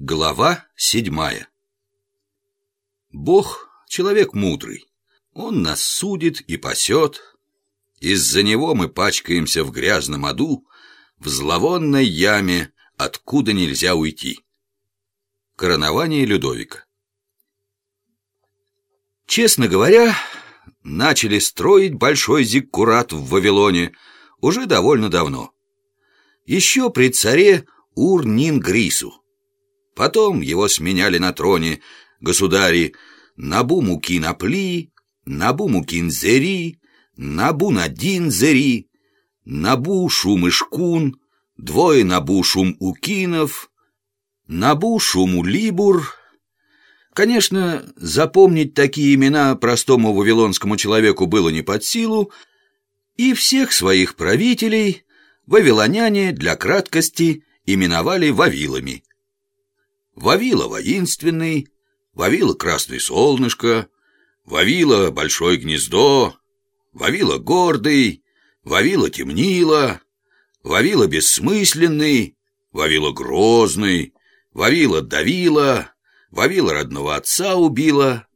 Глава седьмая Бог — человек мудрый. Он нас судит и пасет. Из-за него мы пачкаемся в грязном аду, в зловонной яме, откуда нельзя уйти. Коронование Людовика Честно говоря, начали строить большой зиккурат в Вавилоне уже довольно давно. Еще при царе Ур-Нин-Грису. Потом его сменяли на троне государи Набу-Мукин-Апли, Набу-Мукин-Зери, Набу-Надин-Зери, Набу-Шум-Ишкун, двое Набу-Шум-Укинов, Набу-Шум-Улибур. Конечно, запомнить такие имена простому вавилонскому человеку было не под силу, и всех своих правителей вавилоняне для краткости именовали вавилами. Вавила воинственный, Вавила красное солнышко, Вавила большое гнездо, Вавила гордый, Вавила темнила, Вавила бессмысленный, Вавила грозный, Вавила давила, Вавила родного отца убила.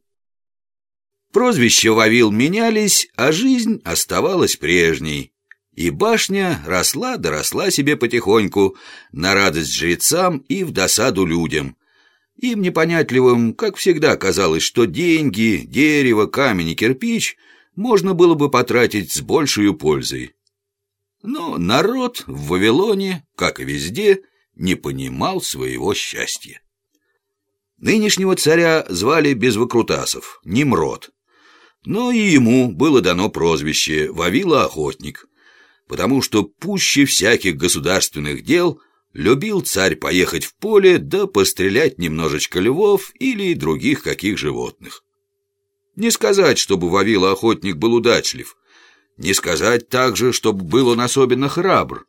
Прозвища Вавил менялись, а жизнь оставалась прежней. И башня росла да росла себе потихоньку, на радость жрецам и в досаду людям. Им непонятливым, как всегда, казалось, что деньги, дерево, камень и кирпич можно было бы потратить с большей пользой. Но народ в Вавилоне, как и везде, не понимал своего счастья. Нынешнего царя звали без выкрутасов, Немрод. Но и ему было дано прозвище Вавила-охотник – потому что пуще всяких государственных дел любил царь поехать в поле да пострелять немножечко львов или других каких животных. Не сказать, чтобы Вавила охотник был удачлив, не сказать также, чтобы был он особенно храбр.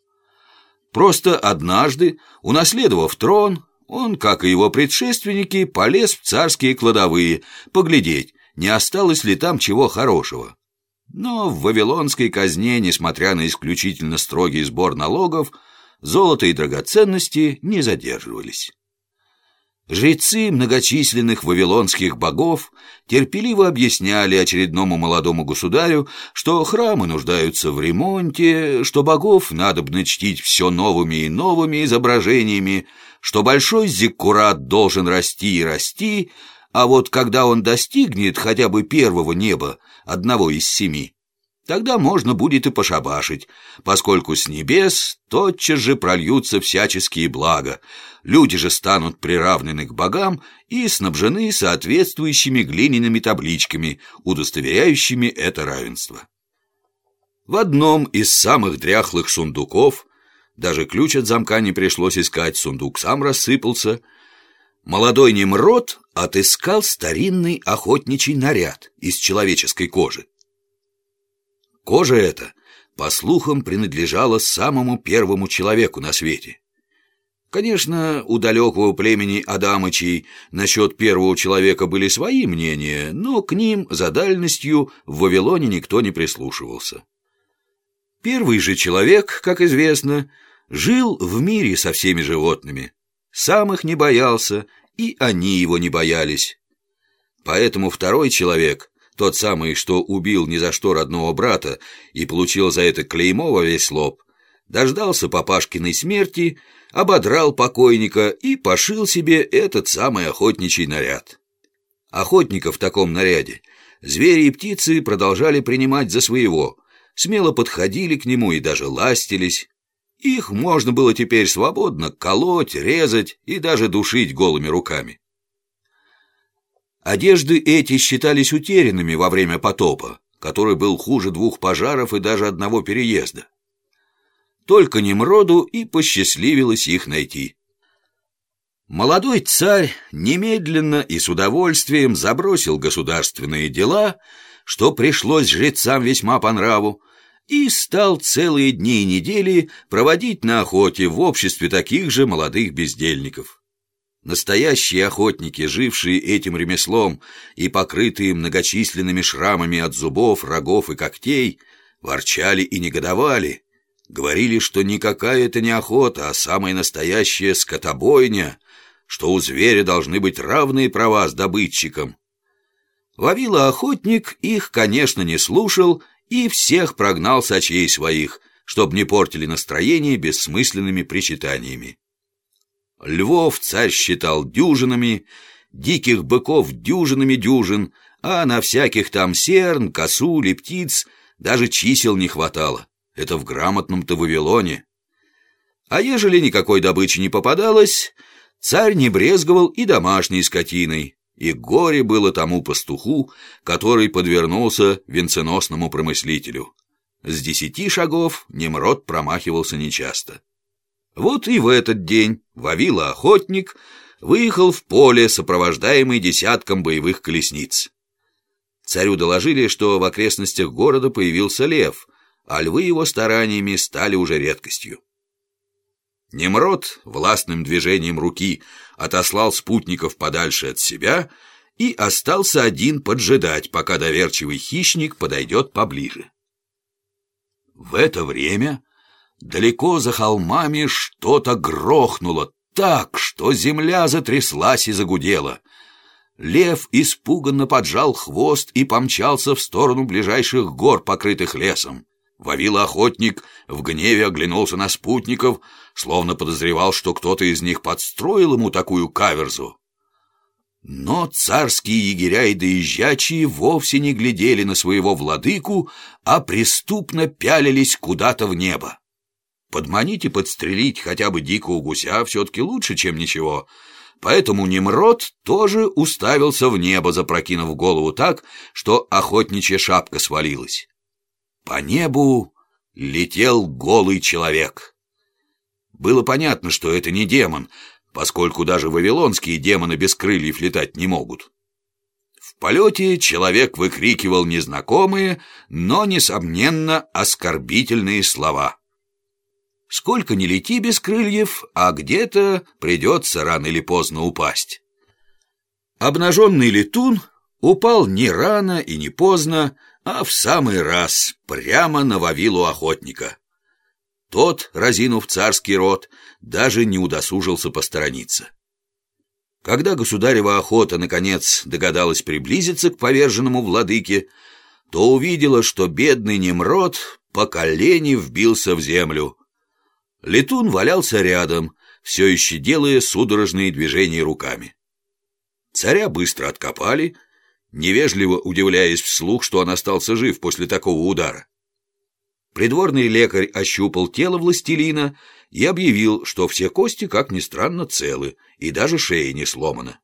Просто однажды, унаследовав трон, он, как и его предшественники, полез в царские кладовые поглядеть, не осталось ли там чего хорошего. Но в вавилонской казне, несмотря на исключительно строгий сбор налогов, золото и драгоценности не задерживались. Жрецы многочисленных вавилонских богов терпеливо объясняли очередному молодому государю, что храмы нуждаются в ремонте, что богов надобно чтить все новыми и новыми изображениями, что большой зиккурат должен расти и расти, а вот когда он достигнет хотя бы первого неба, одного из семи, тогда можно будет и пошабашить, поскольку с небес тотчас же прольются всяческие блага, люди же станут приравнены к богам и снабжены соответствующими глиняными табличками, удостоверяющими это равенство. В одном из самых дряхлых сундуков, даже ключ от замка не пришлось искать, сундук сам рассыпался – молодой Немрод отыскал старинный охотничий наряд из человеческой кожи. Кожа эта, по слухам, принадлежала самому первому человеку на свете. Конечно, у далекого племени Адамычей насчет первого человека были свои мнения, но к ним за дальностью в Вавилоне никто не прислушивался. Первый же человек, как известно, жил в мире со всеми животными, сам их не боялся, и они его не боялись. Поэтому второй человек, тот самый, что убил ни за что родного брата и получил за это клеймо во весь лоб, дождался папашкиной смерти, ободрал покойника и пошил себе этот самый охотничий наряд. Охотника в таком наряде звери и птицы продолжали принимать за своего, смело подходили к нему и даже ластились. Их можно было теперь свободно колоть, резать и даже душить голыми руками. Одежды эти считались утерянными во время потопа, который был хуже двух пожаров и даже одного переезда. Только Немроду и посчастливилось их найти. Молодой царь немедленно и с удовольствием забросил государственные дела, что пришлось жрецам весьма по нраву, и стал целые дни и недели проводить на охоте в обществе таких же молодых бездельников. Настоящие охотники, жившие этим ремеслом и покрытые многочисленными шрамами от зубов, рогов и когтей, ворчали и негодовали, говорили, что никакая это не охота, а самая настоящая скотобойня, что у зверя должны быть равные права с добытчиком. Вавила-охотник их, конечно, не слушал и всех прогнал сочей своих, чтобы не портили настроение бессмысленными причитаниями. Львов царь считал дюжинами, диких быков дюжинами дюжин, а на всяких там серн, косу, птиц даже чисел не хватало. Это в грамотном-то Вавилоне. А ежели никакой добычи не попадалось, царь не брезговал и домашней скотиной, и горе было тому пастуху, который подвернулся венценосному промыслителю. С десяти шагов Немрод промахивался нечасто. Вот и в этот день Вавила охотник выехал в поле, сопровождаемый десятком боевых колесниц. Царю доложили, что в окрестностях города появился лев, а львы его стараниями стали уже редкостью. Немрод властным движением руки отослал спутников подальше от себя и остался один поджидать, пока доверчивый хищник подойдет поближе. В это время далеко за холмами что-то грохнуло так, что земля затряслась и загудела. Лев испуганно поджал хвост и помчался в сторону ближайших гор, покрытых лесом. Вавила охотник в гневе оглянулся на спутников, словно подозревал, что кто-то из них подстроил ему такую каверзу. Но царские егеря и доезжачие вовсе не глядели на своего владыку, а преступно пялились куда-то в небо. Подманить и подстрелить хотя бы дикого гуся все-таки лучше, чем ничего. Поэтому Немрод тоже уставился в небо, запрокинув голову так, что охотничья шапка свалилась. По небу летел голый человек. Было понятно, что это не демон, поскольку даже вавилонские демоны без крыльев летать не могут. В полете человек выкрикивал незнакомые, но, несомненно, оскорбительные слова. Сколько ни лети без крыльев, а где-то придется рано или поздно упасть. Обнаженный летун упал не рано и не поздно, а в самый раз, прямо на Вавилу охотника. Тот, разинув царский рот, даже не удосужился посторониться. Когда государева охота, наконец, догадалась приблизиться к поверженному владыке, то увидела, что бедный Немрод по колени вбился в землю. Летун валялся рядом, все еще делая судорожные движения руками. Царя быстро откопали, невежливо удивляясь вслух, что он остался жив после такого удара. Придворный лекарь ощупал тело властелина и объявил, что все кости, как ни странно, целы, и даже шея не сломана.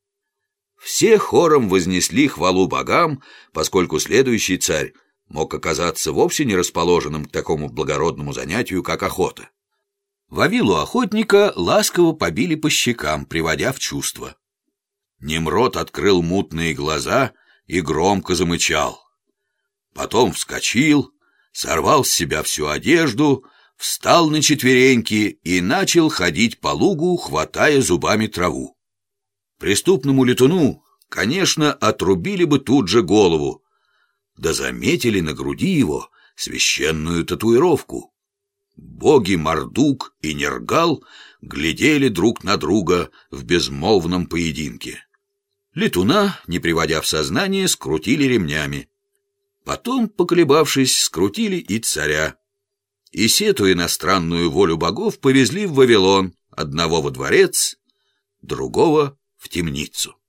Все хором вознесли хвалу богам, поскольку следующий царь мог оказаться вовсе не расположенным к такому благородному занятию, как охота. Вавилу охотника ласково побили по щекам, приводя в чувство. Немрод открыл мутные глаза и громко замычал. Потом вскочил, сорвал с себя всю одежду, встал на четвереньки и начал ходить по лугу, хватая зубами траву. Преступному летуну, конечно, отрубили бы тут же голову, да заметили на груди его священную татуировку. Боги Мардук и Нергал глядели друг на друга в безмолвном поединке. Летуна, не приводя в сознание, скрутили ремнями. Потом, поколебавшись, скрутили и царя. И сету иностранную волю богов повезли в Вавилон, одного во дворец, другого в темницу.